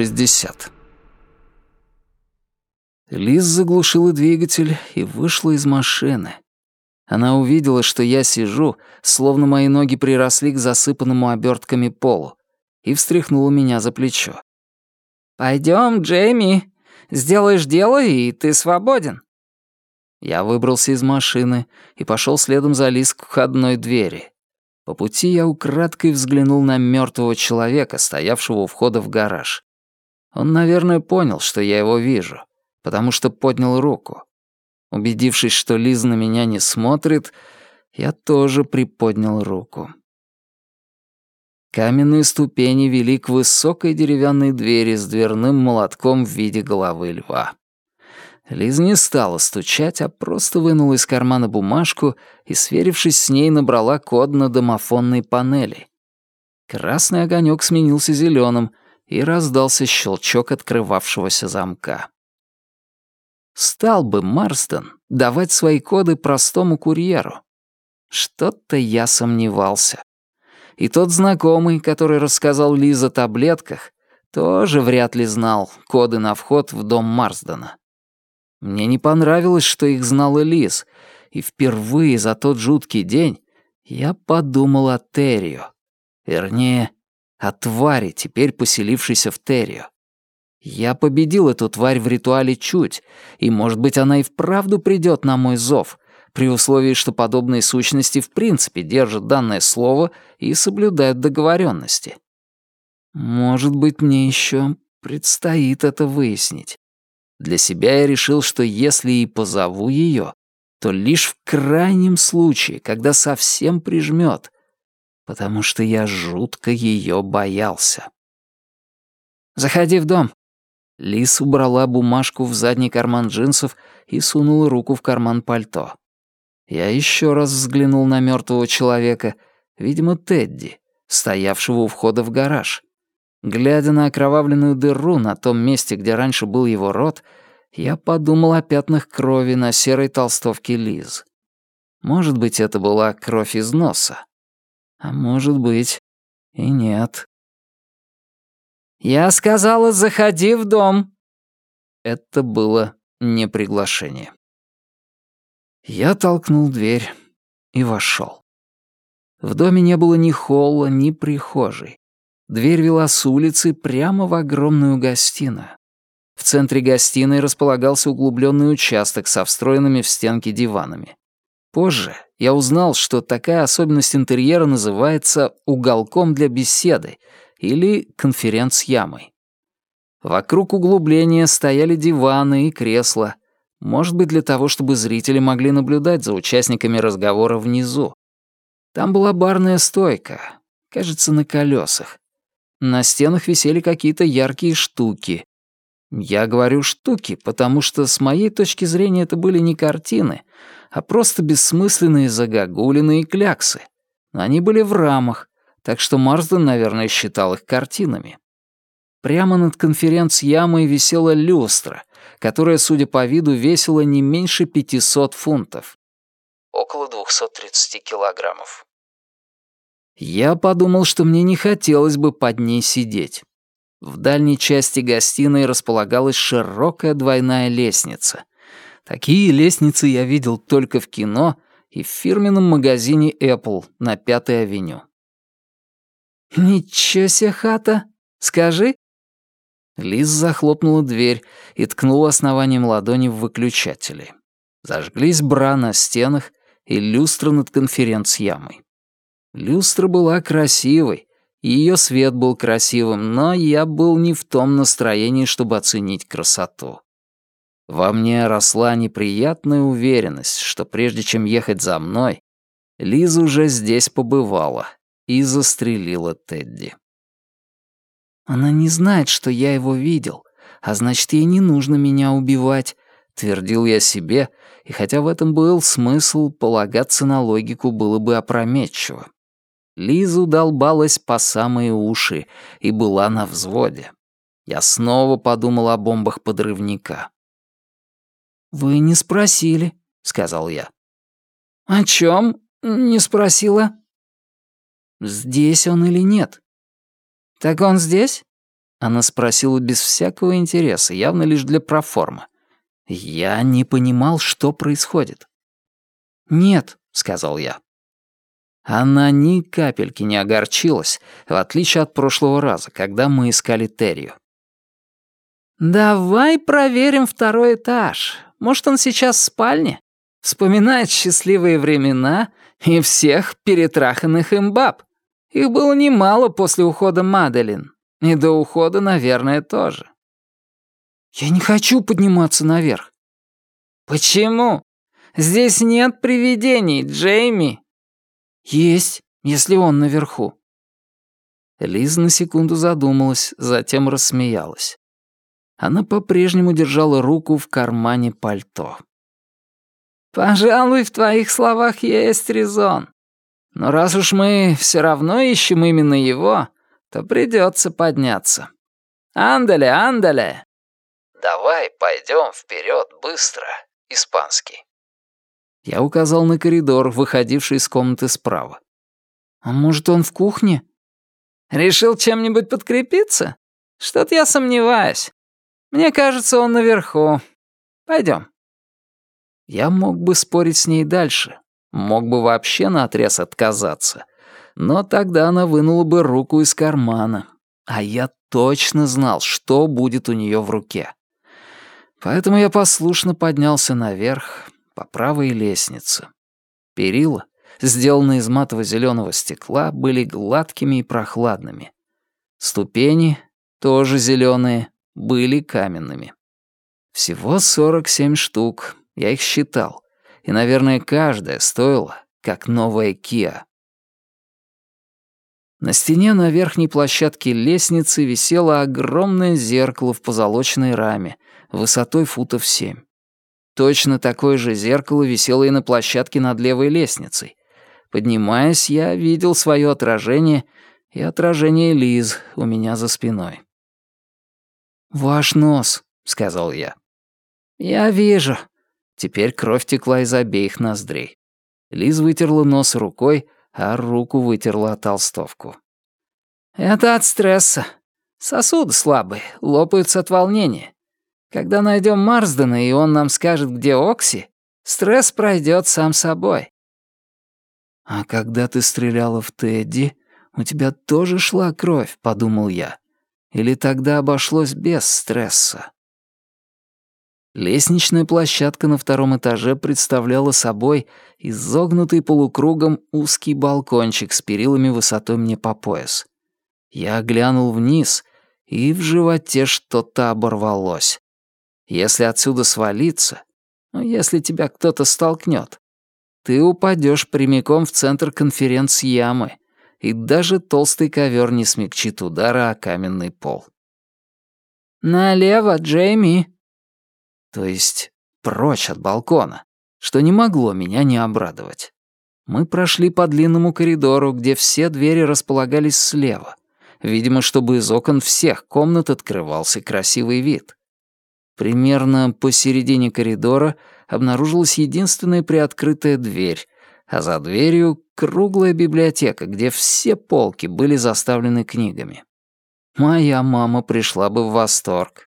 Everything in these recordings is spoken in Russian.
60. Лиз заглушила двигатель и вышла из машины. Она увидела, что я сижу, словно мои ноги приросли к засыпанному обертками полу, и встряхнула меня за плечо. «Пойдем, Джейми. Сделаешь дело, и ты свободен». Я выбрался из машины и пошел следом за Лиз к входной двери. По пути я украдкой взглянул на мертвого человека, стоявшего у входа в гараж. Он, наверное, понял, что я его вижу, потому что поднял руку. Убедившись, что Лиз на меня не смотрит, я тоже приподнял руку. Каменные ступени вели к высокой деревянной двери с дверным молотком в виде головы льва. Лиз не стала стучать, а просто вынула из кармана бумажку и, сверившись с ней, набрала код на домофонной панели. Красный огонек сменился зеленым, и раздался щелчок открывавшегося замка. Стал бы Марстон давать свои коды простому курьеру? Что-то я сомневался. И тот знакомый, который рассказал Лиз о таблетках, тоже вряд ли знал коды на вход в дом Марсдена. Мне не понравилось, что их знала Лиз, и впервые за тот жуткий день я подумал о Террио. Вернее, о твари, теперь поселившейся в Террио. Я победил эту тварь в ритуале чуть, и, может быть, она и вправду придет на мой зов, при условии, что подобные сущности в принципе держат данное слово и соблюдают договоренности. Может быть, мне еще предстоит это выяснить. Для себя я решил, что если и позову ее, то лишь в крайнем случае, когда совсем прижмет, потому что я жутко ее боялся. «Заходи в дом», Лис убрала бумажку в задний карман джинсов и сунула руку в карман пальто. Я еще раз взглянул на мертвого человека, видимо, Тедди, стоявшего у входа в гараж. Глядя на окровавленную дыру на том месте, где раньше был его рот, я подумал о пятнах крови на серой толстовке Лиз. Может быть, это была кровь из носа. А может быть, и нет. «Я сказала, заходи в дом». Это было не приглашение. Я толкнул дверь и вошел. В доме не было ни холла, ни прихожей. Дверь вела с улицы прямо в огромную гостиную. В центре гостиной располагался углубленный участок со встроенными в стенки диванами. Позже я узнал, что такая особенность интерьера называется «уголком для беседы», или конференц-ямой. Вокруг углубления стояли диваны и кресла, может быть, для того, чтобы зрители могли наблюдать за участниками разговора внизу. Там была барная стойка, кажется, на колесах. На стенах висели какие-то яркие штуки. Я говорю «штуки», потому что с моей точки зрения это были не картины, а просто бессмысленные загогулины и кляксы. Они были в рамах, так что Марсден, наверное, считал их картинами. Прямо над конференц-ямой висела люстра, которая, судя по виду, весила не меньше 500 фунтов. Около 230 килограммов. Я подумал, что мне не хотелось бы под ней сидеть. В дальней части гостиной располагалась широкая двойная лестница. Такие лестницы я видел только в кино и в фирменном магазине Apple на Пятой авеню. «Ничего себе хата! Скажи!» Лиз захлопнула дверь и ткнула основанием ладони в выключатели. Зажглись бра на стенах и люстра над конференц-ямой. Люстра была красивой, ее свет был красивым, но я был не в том настроении, чтобы оценить красоту. Во мне росла неприятная уверенность, что прежде чем ехать за мной, Лиза уже здесь побывала и застрелила Тедди. «Она не знает, что я его видел, а значит, ей не нужно меня убивать», — твердил я себе, и хотя в этом был смысл, полагаться на логику было бы опрометчиво. Лизу долбалась по самые уши и была на взводе. Я снова подумал о бомбах подрывника. «Вы не спросили», — сказал я. «О чем?» — не спросила. Здесь он или нет? Так он здесь? Она спросила без всякого интереса, явно лишь для проформы. Я не понимал, что происходит. «Нет», — сказал я. Она ни капельки не огорчилась, в отличие от прошлого раза, когда мы искали Террию. «Давай проверим второй этаж. Может, он сейчас в спальне? Вспоминает счастливые времена и всех перетраханных им баб. Их было немало после ухода Маделин. И до ухода, наверное, тоже». «Я не хочу подниматься наверх». «Почему? Здесь нет привидений, Джейми». «Есть, если он наверху». Лиз на секунду задумалась, затем рассмеялась. Она по-прежнему держала руку в кармане пальто. «Пожалуй, в твоих словах есть резон. Но раз уж мы все равно ищем именно его, то придется подняться. Андале, андале!» «Давай пойдем вперед быстро», испанский. Я указал на коридор, выходивший из комнаты справа. «А может, он в кухне?» «Решил чем-нибудь подкрепиться? Что-то я сомневаюсь. Мне кажется, он наверху. Пойдем. Я мог бы спорить с ней дальше, мог бы вообще наотрез отказаться. Но тогда она вынула бы руку из кармана, а я точно знал, что будет у нее в руке. Поэтому я послушно поднялся наверх, по правой лестнице. Перила, сделанные из матово-зеленого стекла, были гладкими и прохладными. Ступени, тоже зеленые, были каменными. Всего 47 штук, я их считал, и, наверное, каждая стоила, как новая Киа. На стене на верхней площадке лестницы висело огромное зеркало в позолоченной раме, высотой футов семь. Точно такое же зеркало висело и на площадке над левой лестницей. Поднимаясь, я видел свое отражение и отражение Лиз у меня за спиной. «Ваш нос», — сказал я. «Я вижу». Теперь кровь текла из обеих ноздрей. Лиз вытерла нос рукой, а руку вытерла толстовку. «Это от стресса. Сосуды слабые, лопаются от волнения. Когда найдем Марсдена, и он нам скажет, где Окси, стресс пройдет сам собой. А когда ты стреляла в Тедди, у тебя тоже шла кровь, подумал я. Или тогда обошлось без стресса? Лестничная площадка на втором этаже представляла собой изогнутый полукругом узкий балкончик с перилами высотой мне по пояс. Я глянул вниз, и в животе что-то оборвалось. Если отсюда свалиться, ну, если тебя кто-то столкнет, ты упадешь прямиком в центр конференц-ямы, и даже толстый ковер не смягчит удара о каменный пол. «Налево, Джейми!» То есть прочь от балкона, что не могло меня не обрадовать. Мы прошли по длинному коридору, где все двери располагались слева, видимо, чтобы из окон всех комнат открывался красивый вид. Примерно посередине коридора обнаружилась единственная приоткрытая дверь, а за дверью — круглая библиотека, где все полки были заставлены книгами. Моя мама пришла бы в восторг.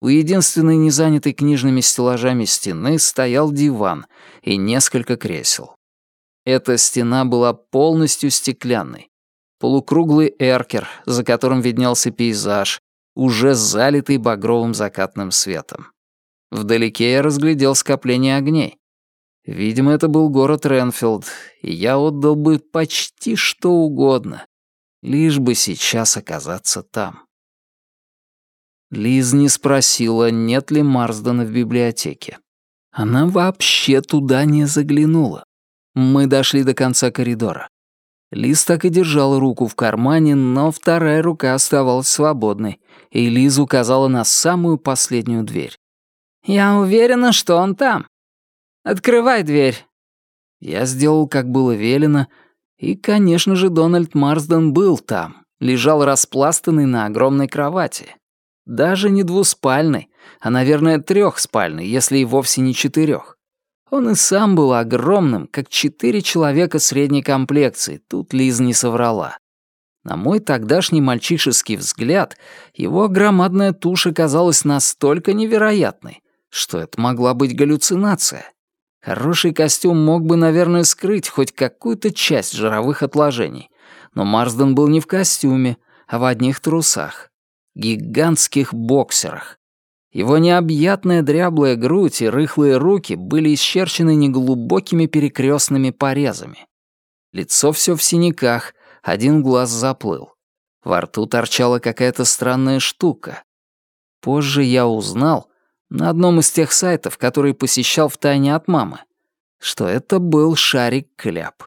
У единственной незанятой книжными стеллажами стены стоял диван и несколько кресел. Эта стена была полностью стеклянной. Полукруглый эркер, за которым виднелся пейзаж, уже залитый багровым закатным светом. Вдалеке я разглядел скопление огней. Видимо, это был город Ренфилд, и я отдал бы почти что угодно, лишь бы сейчас оказаться там. Лиз не спросила, нет ли Марсдена в библиотеке. Она вообще туда не заглянула. Мы дошли до конца коридора. Лиз так и держал руку в кармане, но вторая рука оставалась свободной, и Лиз указала на самую последнюю дверь. «Я уверена, что он там. Открывай дверь». Я сделал, как было велено, и, конечно же, Дональд Марсден был там, лежал распластанный на огромной кровати. Даже не двуспальной, а, наверное, трехспальной, если и вовсе не четырех. Он и сам был огромным, как четыре человека средней комплекции, тут Лиз не соврала. На мой тогдашний мальчишеский взгляд, его громадная туша казалась настолько невероятной, что это могла быть галлюцинация. Хороший костюм мог бы, наверное, скрыть хоть какую-то часть жировых отложений, но Марсден был не в костюме, а в одних трусах. Гигантских боксерах. Его необъятная дряблая грудь и рыхлые руки были исчерчены неглубокими перекрестными порезами. Лицо все в синяках, один глаз заплыл. Во рту торчала какая-то странная штука. Позже я узнал, на одном из тех сайтов, которые посещал втайне от мамы, что это был шарик-кляп.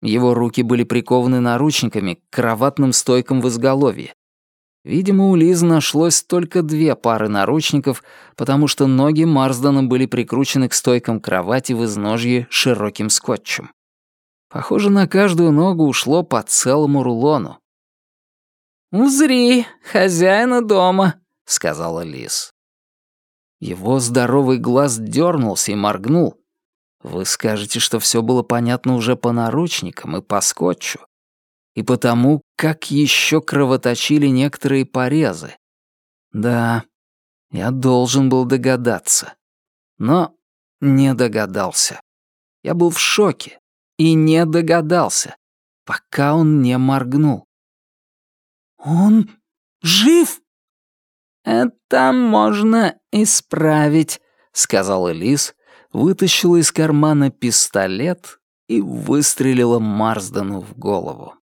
Его руки были прикованы наручниками к кроватным стойкам в изголовье. Видимо, у Лизы нашлось только две пары наручников, потому что ноги Марсдена были прикручены к стойкам кровати в изножье широким скотчем. Похоже, на каждую ногу ушло по целому рулону. «Узри, хозяина дома», — сказала Лиз. Его здоровый глаз дернулся и моргнул. Вы скажете, что все было понятно уже по наручникам и по скотчу. И потому, как еще кровоточили некоторые порезы. Да, я должен был догадаться. Но не догадался. Я был в шоке и не догадался, пока он не моргнул. «Он жив?» «Это можно исправить», — сказал Элис, вытащила из кармана пистолет и выстрелила Марсдену в голову.